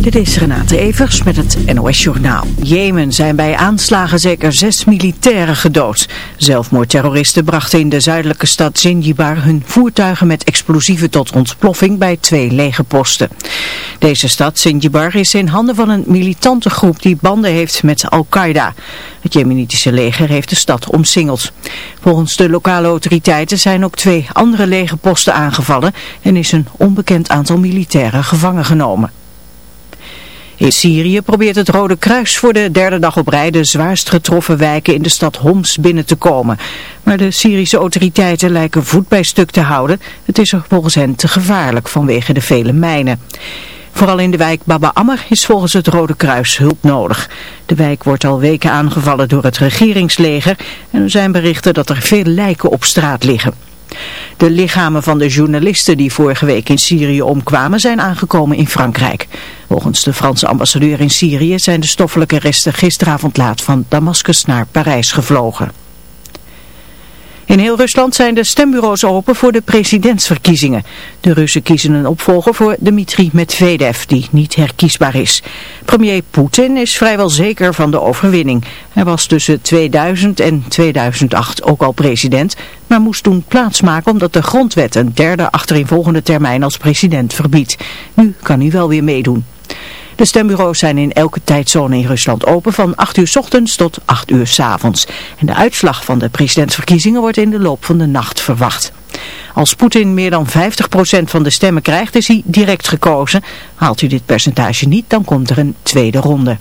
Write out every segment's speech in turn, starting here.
Dit is Renate Evers met het NOS Journaal. Jemen zijn bij aanslagen zeker zes militairen gedood. Zelfmoordterroristen brachten in de zuidelijke stad Zinjibar hun voertuigen met explosieven tot ontploffing bij twee legerposten. Deze stad, Zinjibar, is in handen van een militante groep die banden heeft met Al-Qaeda. Het Jemenitische leger heeft de stad omsingeld. Volgens de lokale autoriteiten zijn ook twee andere legerposten aangevallen en is een onbekend aantal militairen gevangen genomen. In Syrië probeert het Rode Kruis voor de derde dag op rij de zwaarst getroffen wijken in de stad Homs binnen te komen. Maar de Syrische autoriteiten lijken voet bij stuk te houden. Het is er volgens hen te gevaarlijk vanwege de vele mijnen. Vooral in de wijk Baba Ammer is volgens het Rode Kruis hulp nodig. De wijk wordt al weken aangevallen door het regeringsleger en er zijn berichten dat er veel lijken op straat liggen. De lichamen van de journalisten die vorige week in Syrië omkwamen zijn aangekomen in Frankrijk. Volgens de Franse ambassadeur in Syrië zijn de stoffelijke resten gisteravond laat van Damascus naar Parijs gevlogen. In heel Rusland zijn de stembureaus open voor de presidentsverkiezingen. De Russen kiezen een opvolger voor Dmitri Medvedev, die niet herkiesbaar is. Premier Poetin is vrijwel zeker van de overwinning. Hij was tussen 2000 en 2008 ook al president, maar moest toen plaatsmaken omdat de grondwet een derde achtereenvolgende termijn als president verbiedt. Nu kan hij wel weer meedoen. De stembureaus zijn in elke tijdzone in Rusland open van 8 uur s ochtends tot 8 uur s avonds. En de uitslag van de presidentsverkiezingen wordt in de loop van de nacht verwacht. Als Poetin meer dan 50% van de stemmen krijgt is hij direct gekozen. Haalt hij dit percentage niet dan komt er een tweede ronde.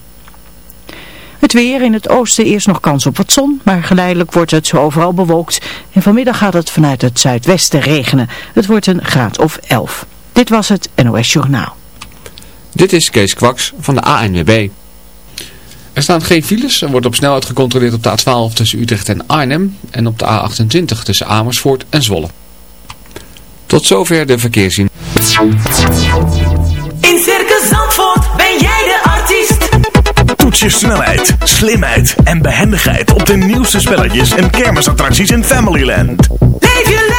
Het weer in het oosten eerst nog kans op wat zon, maar geleidelijk wordt het overal bewolkt. En vanmiddag gaat het vanuit het zuidwesten regenen. Het wordt een graad of 11. Dit was het NOS Journaal. Dit is Kees Kwaks van de ANWB. Er staan geen files. Er wordt op snelheid gecontroleerd op de A12 tussen Utrecht en Arnhem. En op de A28 tussen Amersfoort en Zwolle. Tot zover de verkeerszien. In Circus Zandvoort ben jij de artiest. Toets je snelheid, slimheid en behendigheid op de nieuwste spelletjes en kermisattracties in Familyland. Leef je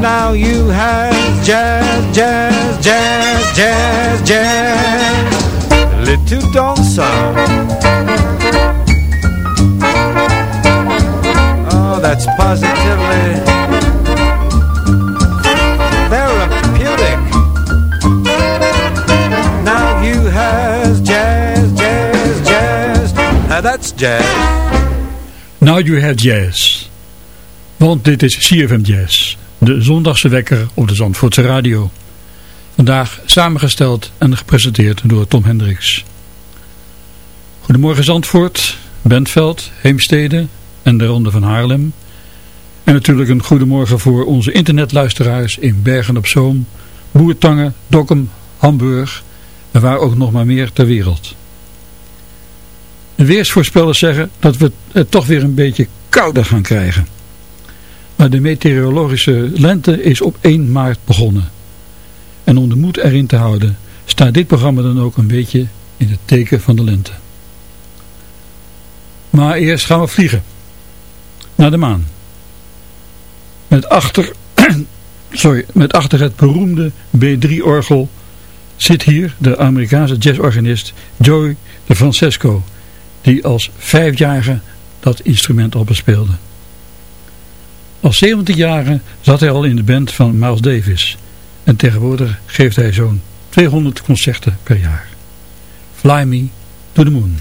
Now you have jazz, jazz, jazz, jazz, jazz. A little dansant. Oh, that's positively therapeutic. Now you has jazz, that's jazz. Now you have jazz. Want dit is CFM Jazz, de zondagse wekker op de Zandvoortse radio. Vandaag samengesteld en gepresenteerd door Tom Hendricks. Goedemorgen Zandvoort, Bentveld, Heemstede en de Ronde van Haarlem. En natuurlijk een goedemorgen voor onze internetluisteraars in Bergen op Zoom, Boertangen, Dokkum, Hamburg en waar ook nog maar meer ter wereld. De weersvoorspellers zeggen dat we het toch weer een beetje kouder gaan krijgen. Maar de meteorologische lente is op 1 maart begonnen. En om de moed erin te houden staat dit programma dan ook een beetje in het teken van de lente. Maar eerst gaan we vliegen. Naar de maan. Met achter, sorry, met achter het beroemde B3-orgel zit hier de Amerikaanse jazzorganist Joey de Francesco, die als vijfjarige dat instrument al bespeelde. Als 70-jarige zat hij al in de band van Miles Davis en tegenwoordig geeft hij zo'n 200 concerten per jaar. Fly Me to the Moon.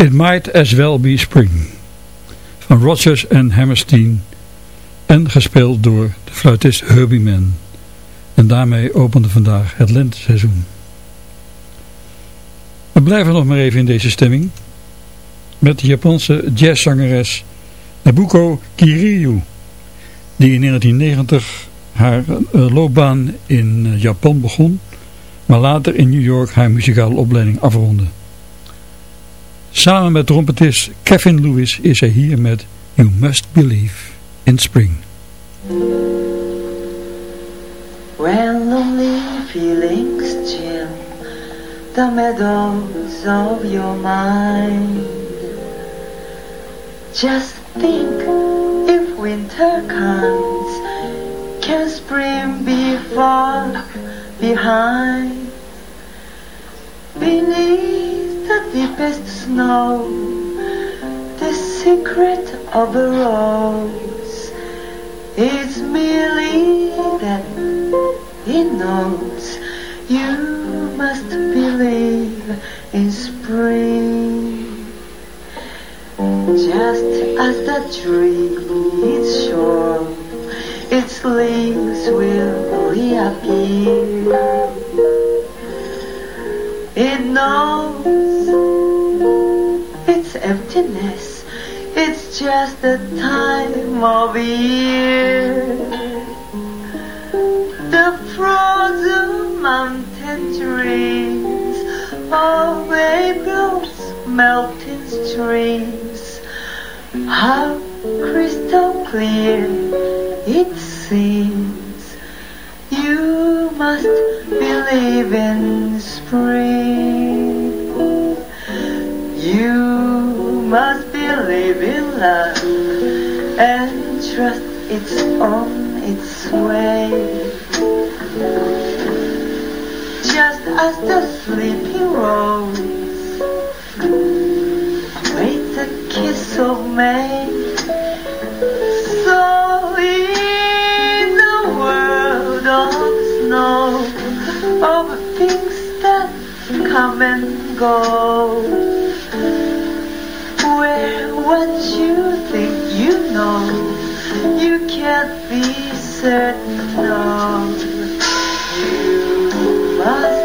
It Might As Well Be Spring van Rodgers en Hammerstein en gespeeld door de fluitist Herbie Mann. En daarmee opende vandaag het lenteseizoen. We blijven nog maar even in deze stemming met de Japanse jazzzangeres Nabuko Kiryu die in 1990 haar eh, loopbaan in eh, Japan begon maar later in New York haar muzikale opleiding afronde. Samen met trompetist Kevin Lewis is hij hier met You Must Believe in Spring. Lonely feelings chill the meadows of your mind Just think if winter comes Can spring be far behind Beneath deepest snow The secret of a rose Is merely that it knows You must believe in spring. Just as the tree is sure Its leaves will reappear it knows its emptiness. It's just the time of year. The frozen mountain trees of April's melting streams. How crystal clear it seems. You must believe in spring. You must believe in love and trust it's on its way. Just as the sleeping rose waits a kiss of May. So in the world of snow, of things come and go, where what you think you know, you can't be certain of. You must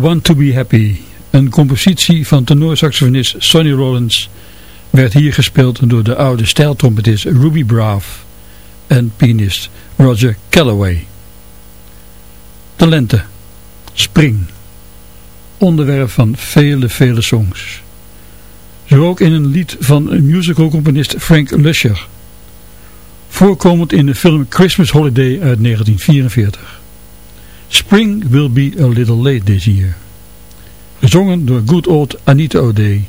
Want To Be Happy, een compositie van tenorsaxofonist Sonny Rollins, werd hier gespeeld door de oude stijltrompetist Ruby Braff en pianist Roger Calloway. De lente, spring, onderwerp van vele, vele songs. Zo ook in een lied van musicalcomponist Frank Lusher, voorkomend in de film Christmas Holiday uit 1944. Spring Will Be A Little Late This Year. Gezongen door good old Anita O'Day.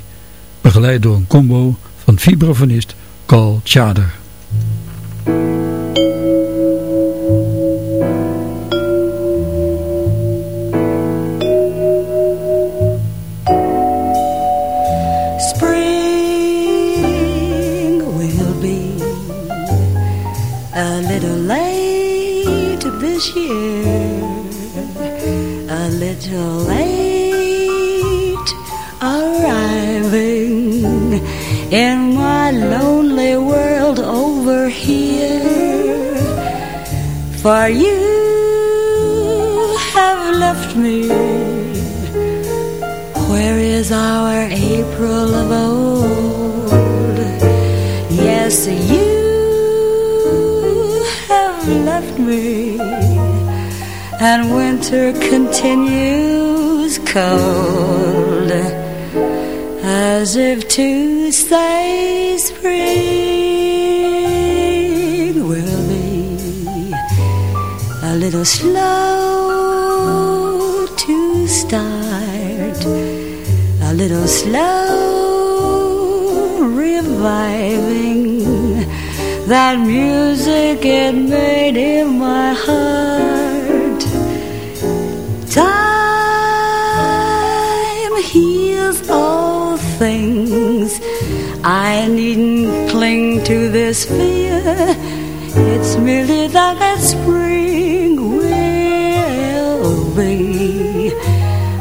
Begeleid door een combo van vibrafonist Carl Chader. Late arriving in my lonely world over here. For you have left me. Where is our April of old? Yes, you have left me, and winter continues cold as if to stay spring will be a little slow to start a little slow reviving that music it made in my heart. heals all things. I needn't cling to this fear. It's merely that spring will be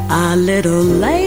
a little late.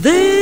This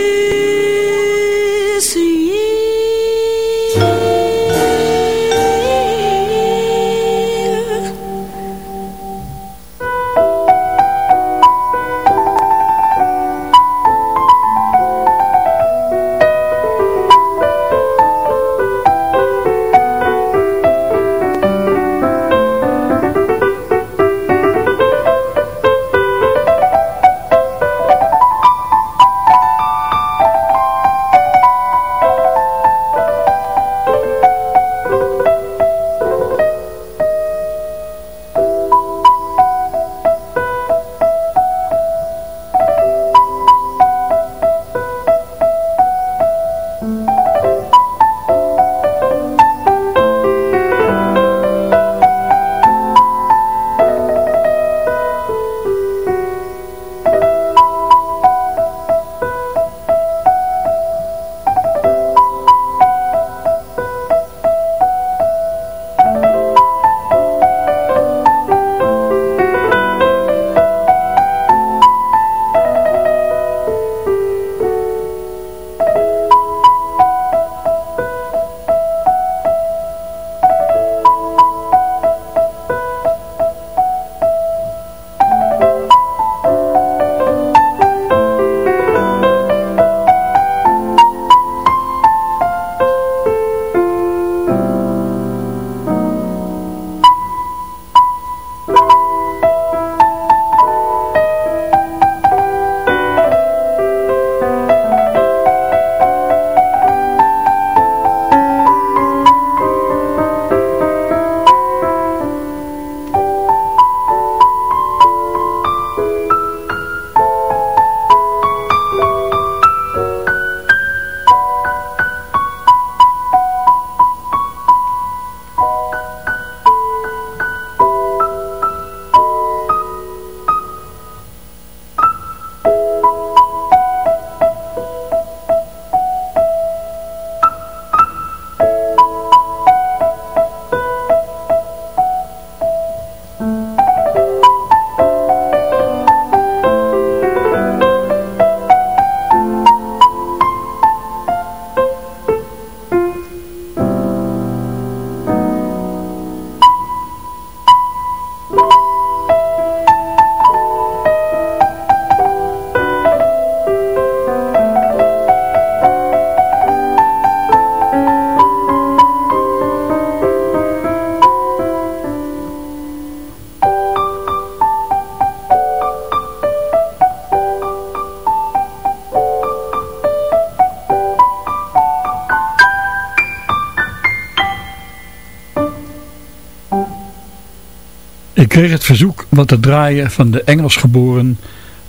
kreeg het verzoek wat te draaien van de Engels geboren,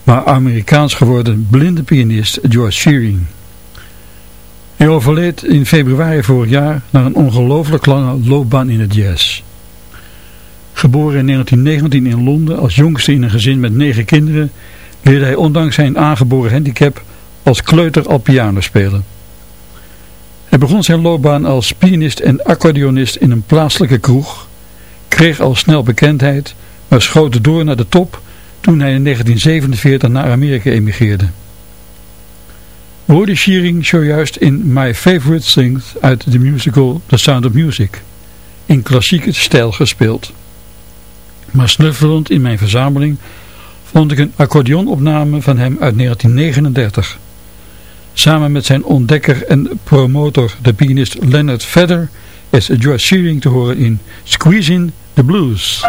maar Amerikaans geworden blinde pianist George Shearing. Hij overleed in februari vorig jaar na een ongelooflijk lange loopbaan in het jazz. Geboren in 1919 in Londen als jongste in een gezin met negen kinderen, leerde hij ondanks zijn aangeboren handicap als kleuter al piano spelen. Hij begon zijn loopbaan als pianist en accordeonist in een plaatselijke kroeg, kreeg al snel bekendheid, maar schoot door naar de top toen hij in 1947 naar Amerika emigreerde. We hoorden Shearing zojuist in My Favorite Things uit de musical The Sound of Music, in klassieke stijl gespeeld. Maar snuffelend in mijn verzameling vond ik een accordeonopname van hem uit 1939. Samen met zijn ontdekker en promotor, de pianist Leonard Vedder, is George Shearing te horen in Squeezing the Blues.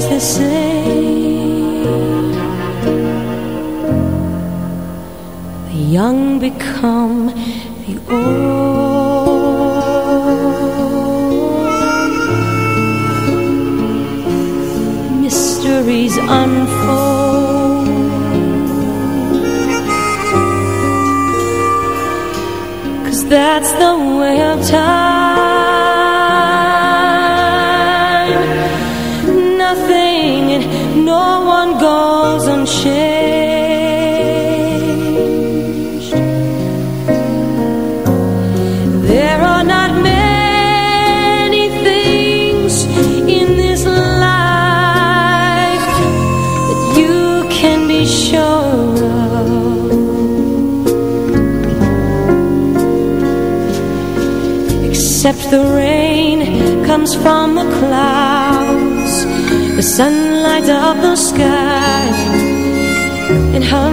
The same. The young become the old. Mysteries unfold. Cause that's the way of time. the rain comes from the clouds. The sunlight of the sky. And how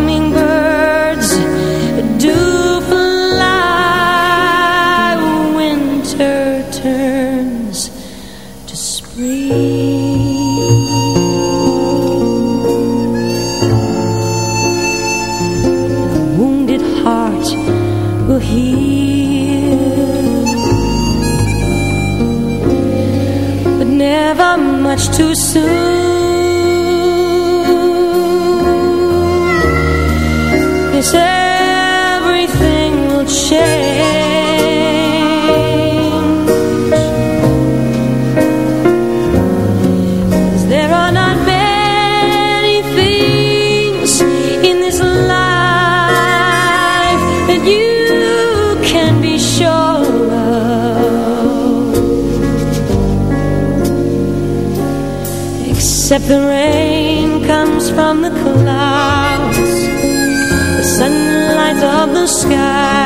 much too soon. Except the rain comes from the clouds. The sunlight of the sky.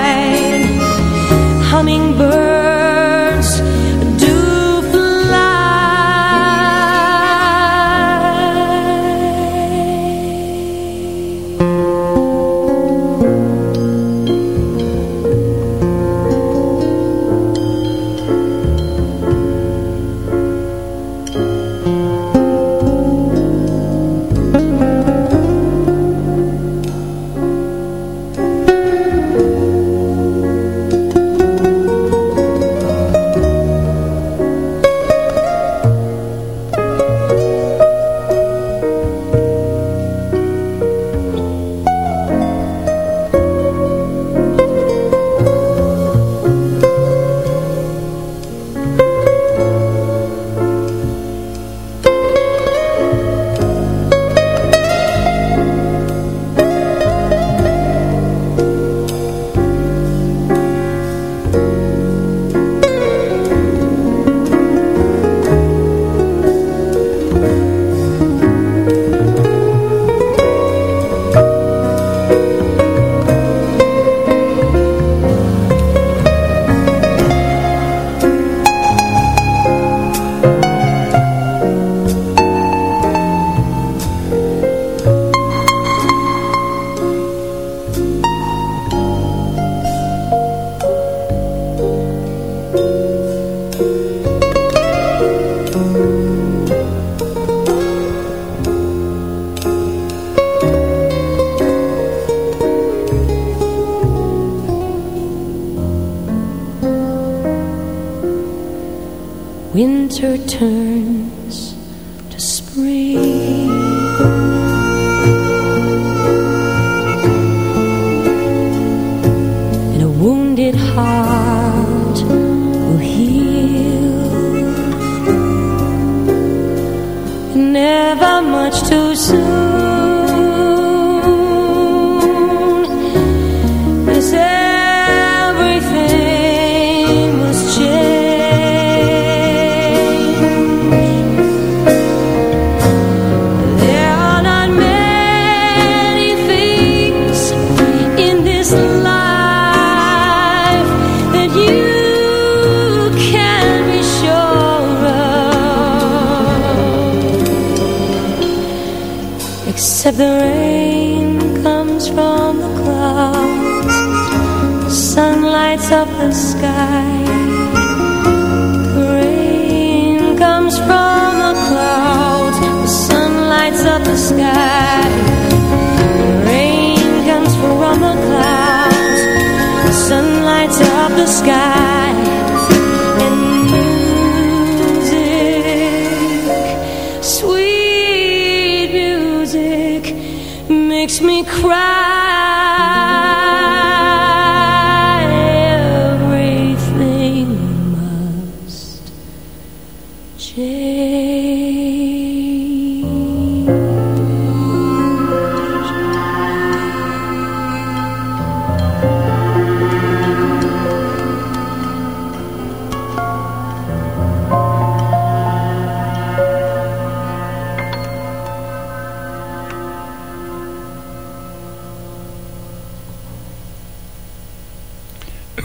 winter turns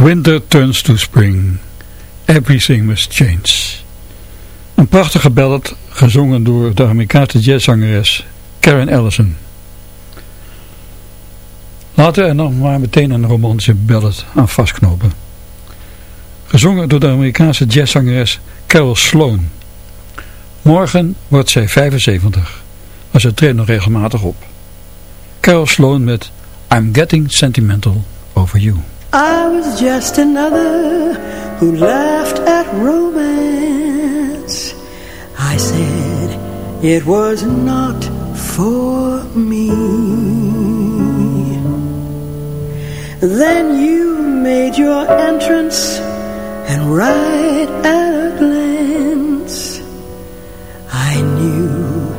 Winter turns to spring. Everything must change. Een prachtige ballad gezongen door de Amerikaanse jazzzangeres Karen Ellison. Laten we er nog maar meteen een romantische ballad aan vastknopen. Gezongen door de Amerikaanse jazzzangeres Carol Sloan. Morgen wordt zij 75, maar ze treedt nog regelmatig op. Carol Sloan met I'm Getting Sentimental Over You. I was just another who laughed at romance. I said it was not for me. Then you made your entrance and right at a glance I knew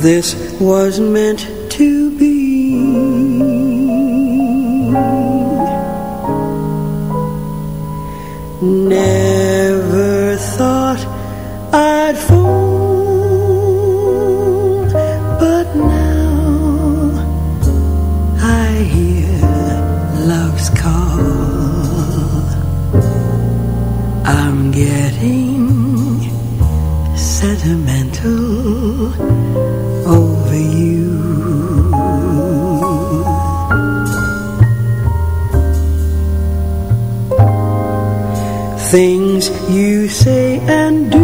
this was meant to be. Never thought I'd fall, Things you say and do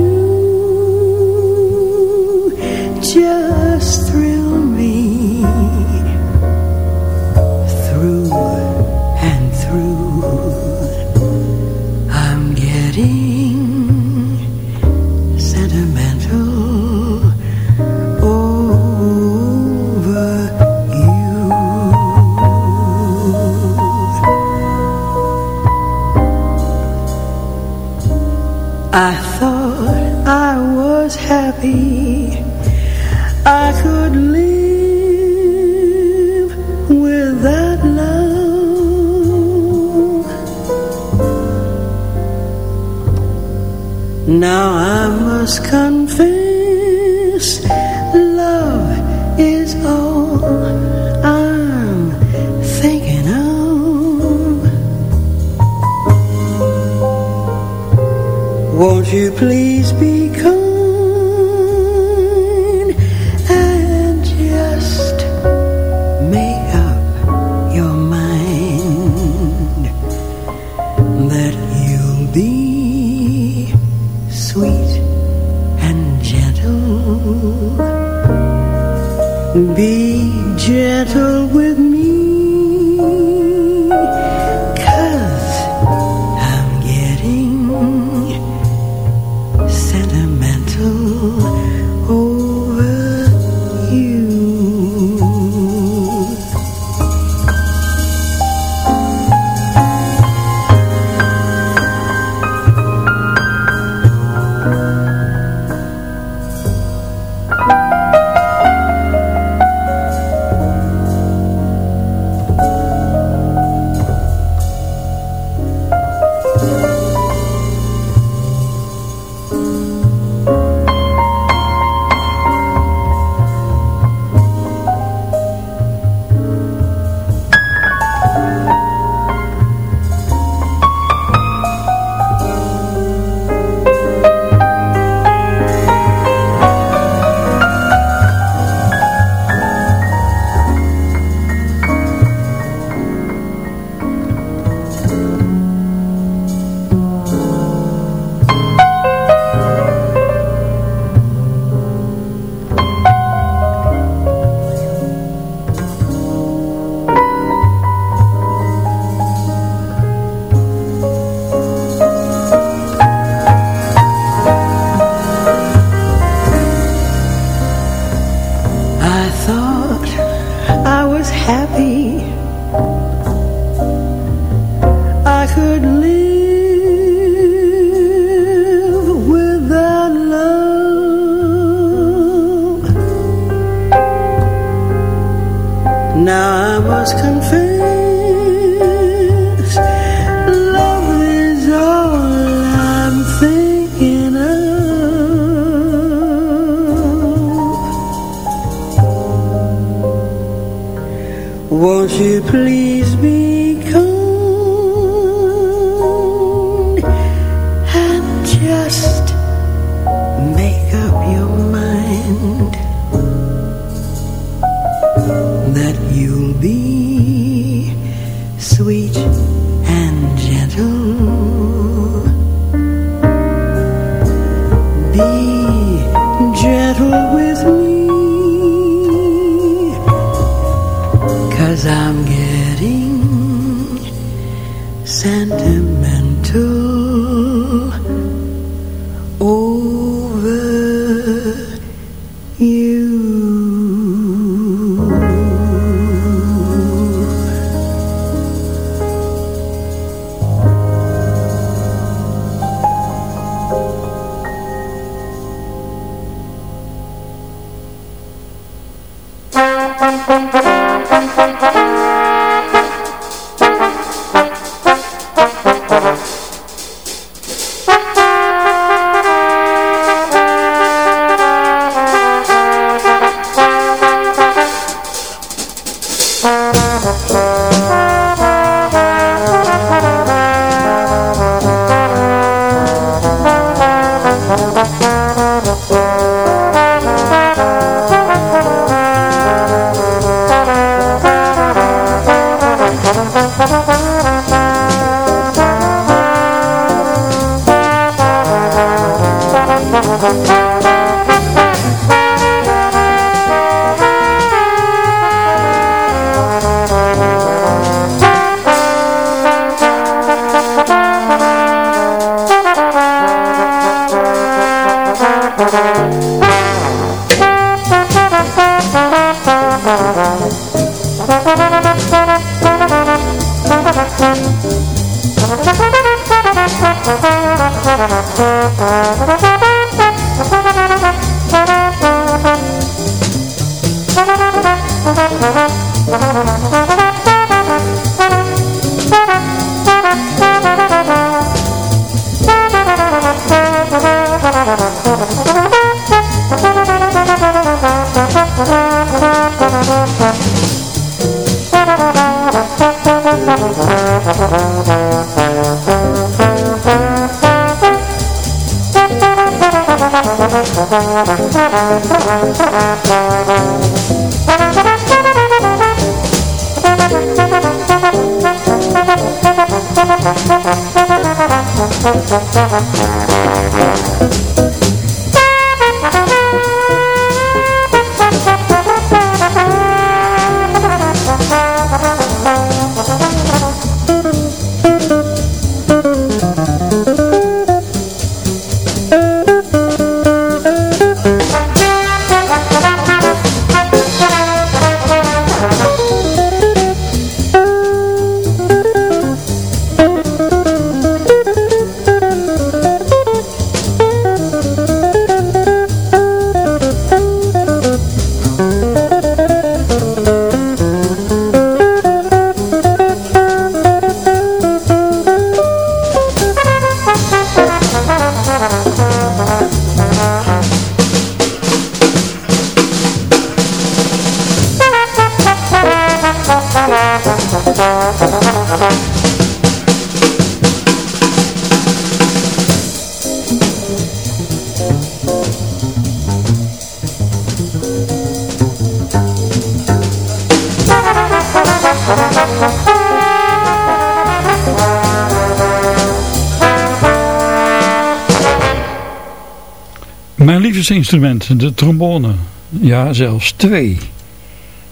Liefdesinstrument, de trombone. Ja, zelfs twee.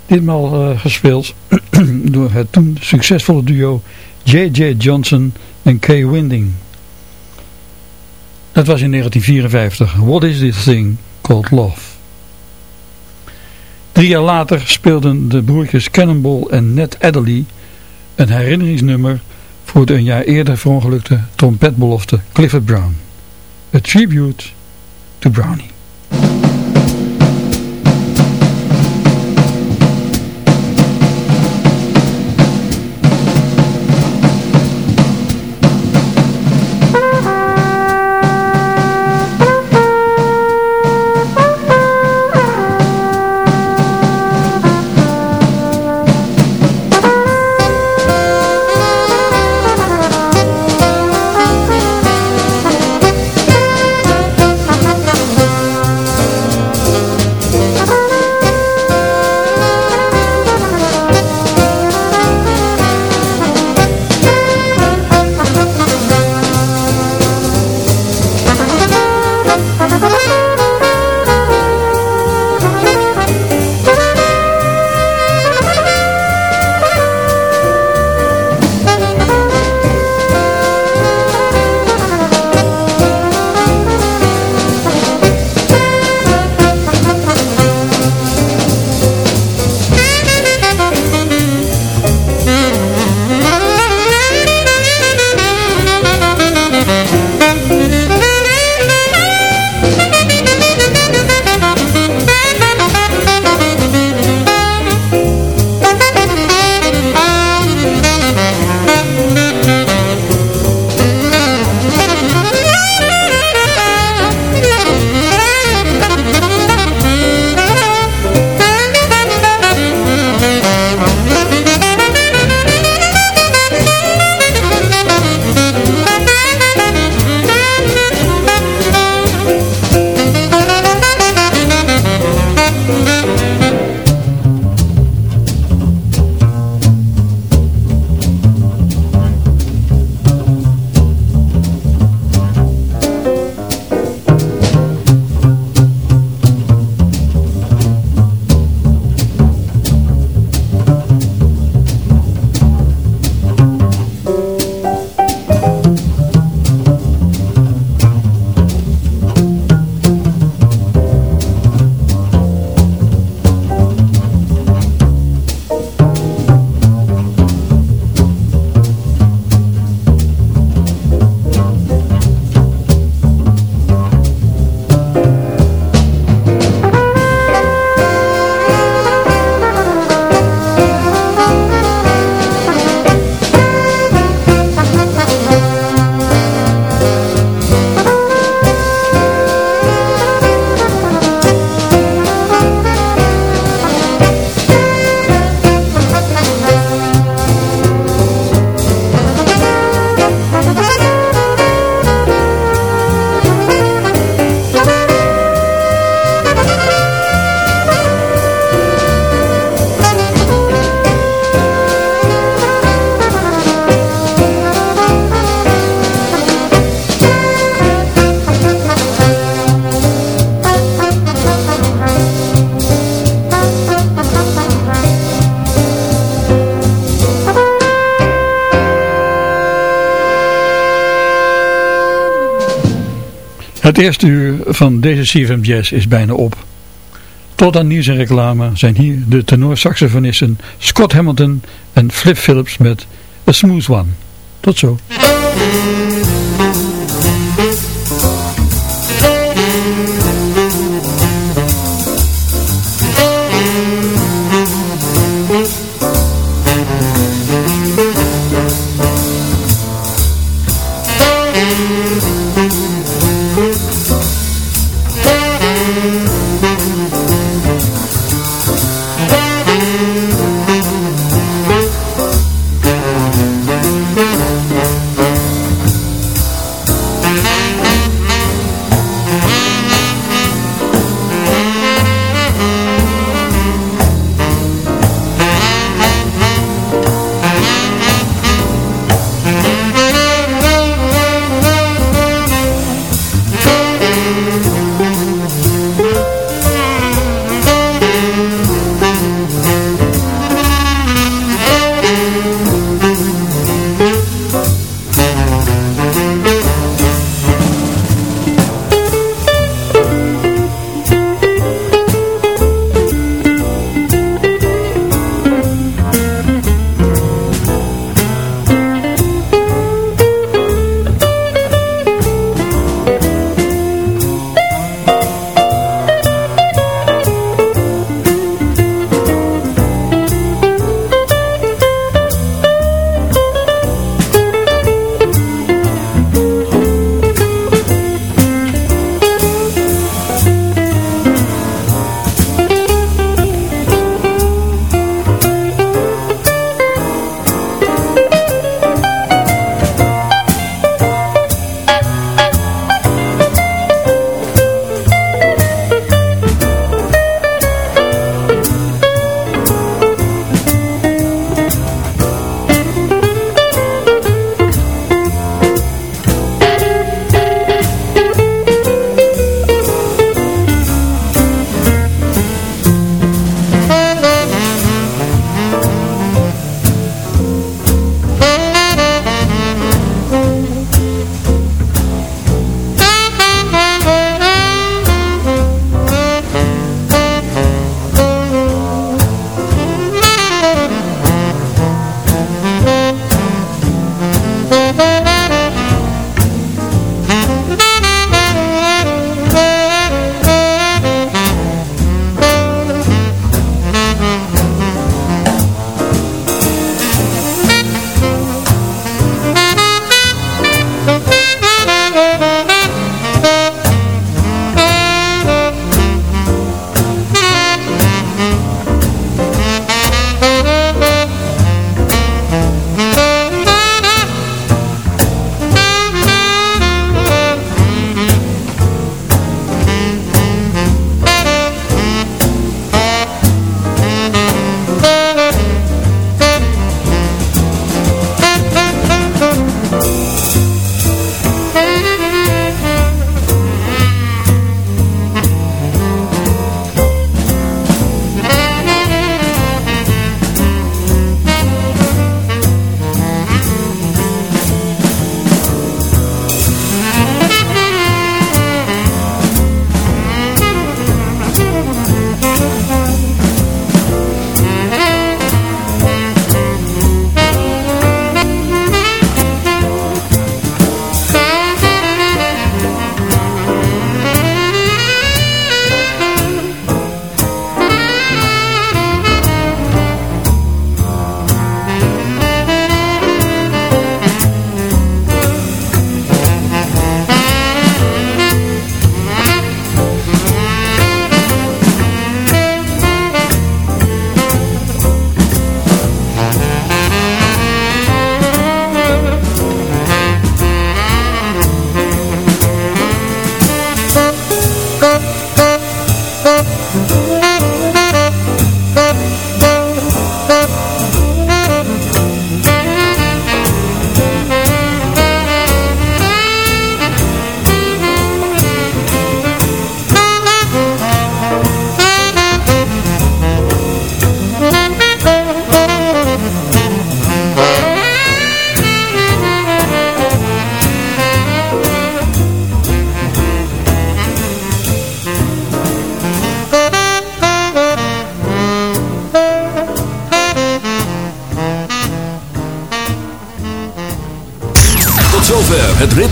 Ditmaal uh, gespeeld door het toen succesvolle duo J.J. Johnson en Kay Winding. Dat was in 1954. What is this thing called love? Drie jaar later speelden de broertjes Cannonball en Ned Adderley een herinneringsnummer voor de een jaar eerder verongelukte trompetbelofte Clifford Brown. A tribute to Brownie. Het eerste uur van deze CFM Jazz is bijna op. Tot aan nieuws en reclame zijn hier de tenorsaxofonisten Scott Hamilton en Flip Phillips met A Smooth One. Tot zo.